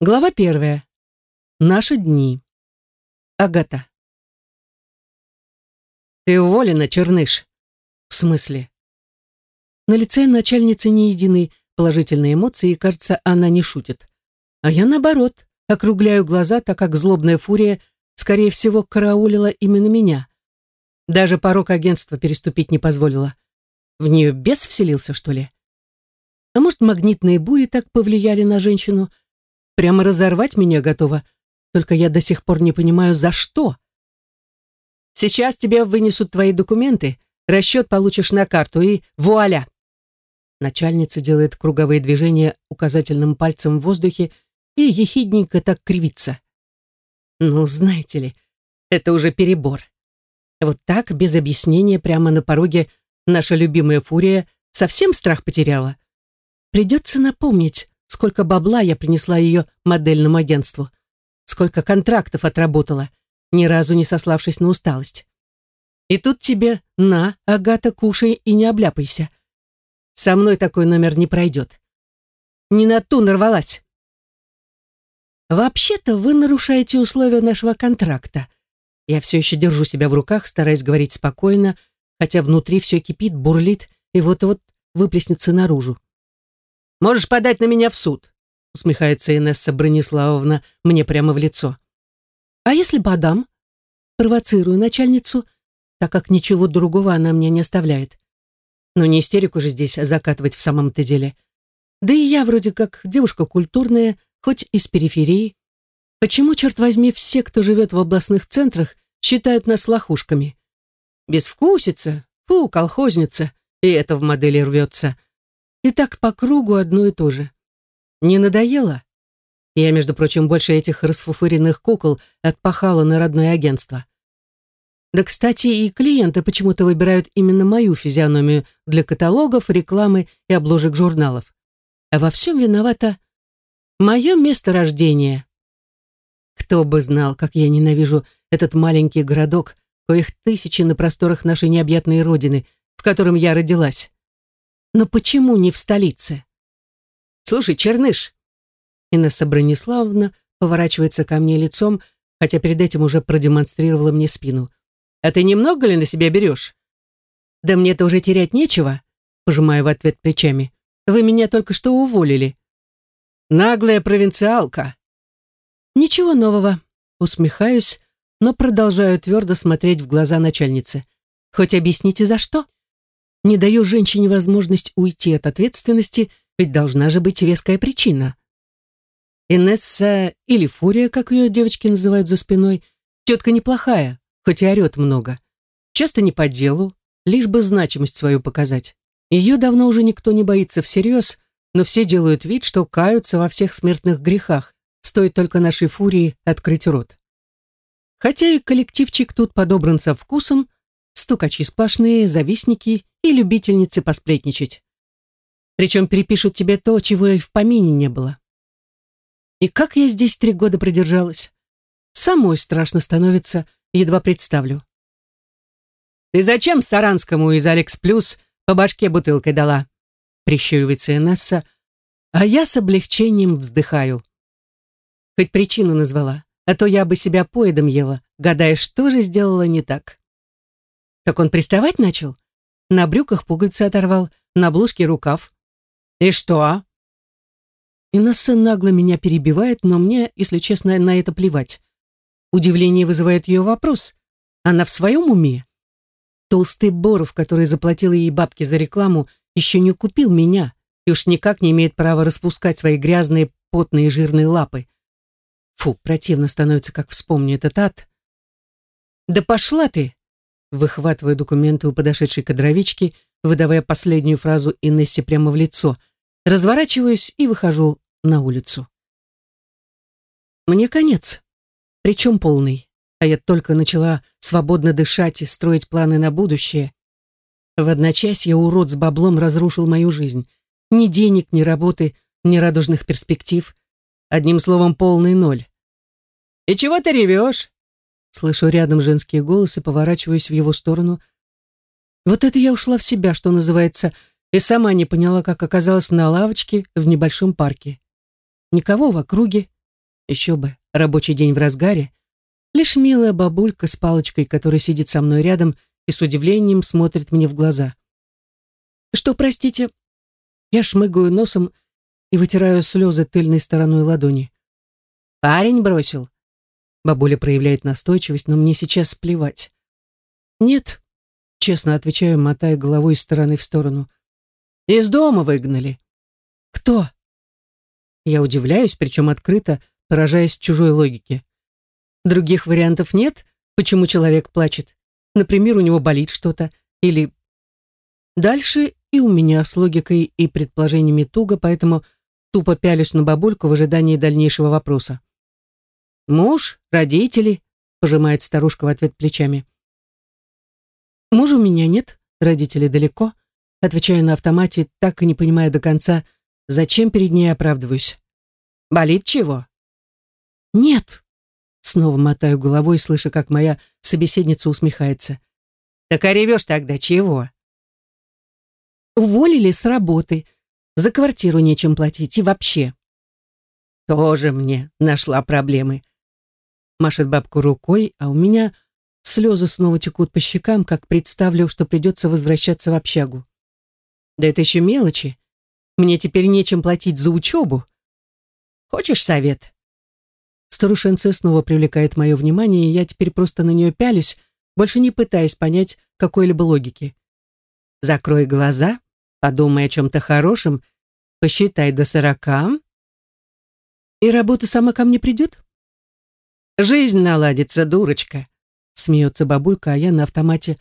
Глава первая. Наши дни. Агата. «Ты уволена, Черныш». «В смысле?» На лице начальницы не едины положительные эмоции, и, кажется, она не шутит. А я, наоборот, округляю глаза, так как злобная фурия, скорее всего, караулила именно меня. Даже порог агентства переступить не позволила. В нее бес вселился, что ли? А может, магнитные бури так повлияли на женщину – Прямо разорвать меня готова. Только я до сих пор не понимаю, за что. Сейчас тебе вынесут твои документы, расчет получишь на карту и вуаля. Начальница делает круговые движения указательным пальцем в воздухе и ехидненько так кривится. Ну, знаете ли, это уже перебор. Вот так, без объяснения, прямо на пороге наша любимая фурия совсем страх потеряла. Придется напомнить, сколько бабла я принесла ее модельному агентству, сколько контрактов отработала, ни разу не сославшись на усталость. И тут тебе на, Агата, кушай и не обляпайся. Со мной такой номер не пройдет. Не на ту нарвалась. Вообще-то вы нарушаете условия нашего контракта. Я все еще держу себя в руках, стараясь говорить спокойно, хотя внутри все кипит, бурлит и вот-вот выплеснется наружу. Можешь подать на меня в суд», усмехается Инесса Брониславовна мне прямо в лицо. «А если подам?» Провоцирую начальницу, так как ничего другого она мне не оставляет. Но не истерику же здесь закатывать в самом-то деле. Да и я вроде как девушка культурная, хоть из периферии. Почему, черт возьми, все, кто живет в областных центрах, считают нас лохушками? Безвкусица, фу, колхозница, и это в модели рвется. И так по кругу одно и то же. Не надоело? Я, между прочим, больше этих расфуфыренных кукол отпахала на родное агентство. Да, кстати, и клиенты почему-то выбирают именно мою физиономию для каталогов, рекламы и обложек журналов. А во всем виновата мое место рождения. Кто бы знал, как я ненавижу этот маленький городок, коих тысячи на просторах нашей необъятной родины, в котором я родилась. Но почему не в столице? Слушай, Черныш. Инесса Брониславовна поворачивается ко мне лицом, хотя перед этим уже продемонстрировала мне спину. А ты немного ли на себя берешь? Да мне-то уже терять нечего, пожимая в ответ плечами. Вы меня только что уволили. Наглая провинциалка. Ничего нового. Усмехаюсь, но продолжаю твердо смотреть в глаза начальницы. Хоть объясните, за что? Не даю женщине возможность уйти от ответственности, ведь должна же быть веская причина. Инесса или Фурия, как ее девочки называют за спиной, тетка неплохая, хоть и орет много. Часто не по делу, лишь бы значимость свою показать. Ее давно уже никто не боится всерьез, но все делают вид, что каются во всех смертных грехах, стоит только нашей Фурии открыть рот. Хотя и коллективчик тут подобран со вкусом, стукачи сплошные, завистники и любительницы посплетничать. Причем перепишут тебе то, чего и в помине не было. И как я здесь три года продержалась? Самой страшно становится, едва представлю. «Ты зачем Саранскому из Алекс Плюс по башке бутылкой дала?» Прищуривается Инесса, а я с облегчением вздыхаю. Хоть причину назвала, а то я бы себя поедом ела, гадая, что же сделала не так. Так он приставать начал? На брюках пуговицы оторвал, на блузке рукав. И что? Инесса нагло меня перебивает, но мне, если честно, на это плевать. Удивление вызывает ее вопрос. Она в своем уме? Толстый Боров, который заплатил ей бабки за рекламу, еще не купил меня и уж никак не имеет права распускать свои грязные, потные, жирные лапы. Фу, противно становится, как вспомню этот ад. «Да пошла ты!» Выхватываю документы у подошедшей кадровички, выдавая последнюю фразу Инессе прямо в лицо. Разворачиваюсь и выхожу на улицу. Мне конец. Причем полный. А я только начала свободно дышать и строить планы на будущее. В одночасье урод с баблом разрушил мою жизнь. Ни денег, ни работы, ни радужных перспектив. Одним словом, полный ноль. «И чего ты ревешь?» Слышу рядом женские голосы, поворачиваюсь в его сторону. Вот это я ушла в себя, что называется, и сама не поняла, как оказалась на лавочке в небольшом парке. Никого в округе, Еще бы, рабочий день в разгаре. Лишь милая бабулька с палочкой, которая сидит со мной рядом и с удивлением смотрит мне в глаза. «Что, простите?» Я шмыгаю носом и вытираю слезы тыльной стороной ладони. «Парень бросил?» Бабуля проявляет настойчивость, но мне сейчас плевать. «Нет», — честно отвечаю, мотая головой из стороны в сторону. «Из дома выгнали». «Кто?» Я удивляюсь, причем открыто, поражаясь чужой логике. Других вариантов нет, почему человек плачет. Например, у него болит что-то, или... Дальше и у меня с логикой и предположениями туго, поэтому тупо пялюсь на бабульку в ожидании дальнейшего вопроса. «Муж? Родители?» — пожимает старушка в ответ плечами. «Мужа у меня нет, родители далеко», — отвечаю на автомате, так и не понимая до конца, зачем перед ней оправдываюсь. «Болит чего?» «Нет», — снова мотаю головой, слыша, как моя собеседница усмехается. «Так а тогда чего?» Уволили с работы. За квартиру нечем платить и вообще. Тоже мне нашла проблемы. Машет бабку рукой, а у меня слезы снова текут по щекам, как представлю, что придется возвращаться в общагу. Да это еще мелочи. Мне теперь нечем платить за учебу. Хочешь совет? Старушенция снова привлекает мое внимание, и я теперь просто на нее пялюсь, больше не пытаясь понять какой-либо логики. Закрой глаза Подумай о чем-то хорошем, посчитай до сорока. И работа сама ко мне придет? Жизнь наладится, дурочка, смеется бабулька, а я на автомате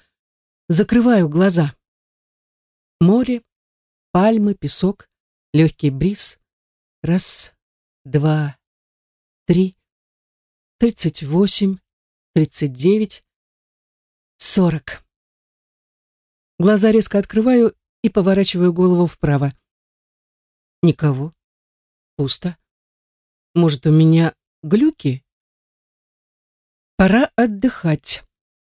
закрываю глаза. Море, пальмы, песок, легкий бриз. Раз, два, три, тридцать восемь, тридцать девять, сорок. Глаза резко открываю и поворачиваю голову вправо. Никого. Пусто. Может, у меня глюки? Пора отдыхать.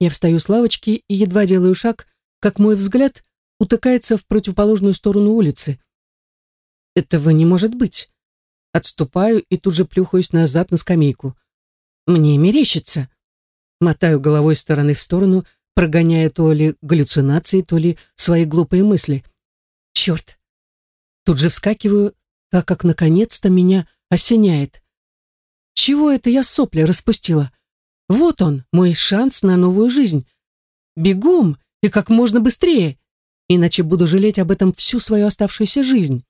Я встаю с лавочки и едва делаю шаг, как мой взгляд утыкается в противоположную сторону улицы. Этого не может быть. Отступаю и тут же плюхаюсь назад на скамейку. Мне мерещится. Мотаю головой стороны в сторону, прогоняя то ли галлюцинации, то ли свои глупые мысли. Черт! Тут же вскакиваю, так как наконец-то меня осеняет. Чего это я сопли распустила? Вот он, мой шанс на новую жизнь. Бегом и как можно быстрее, иначе буду жалеть об этом всю свою оставшуюся жизнь.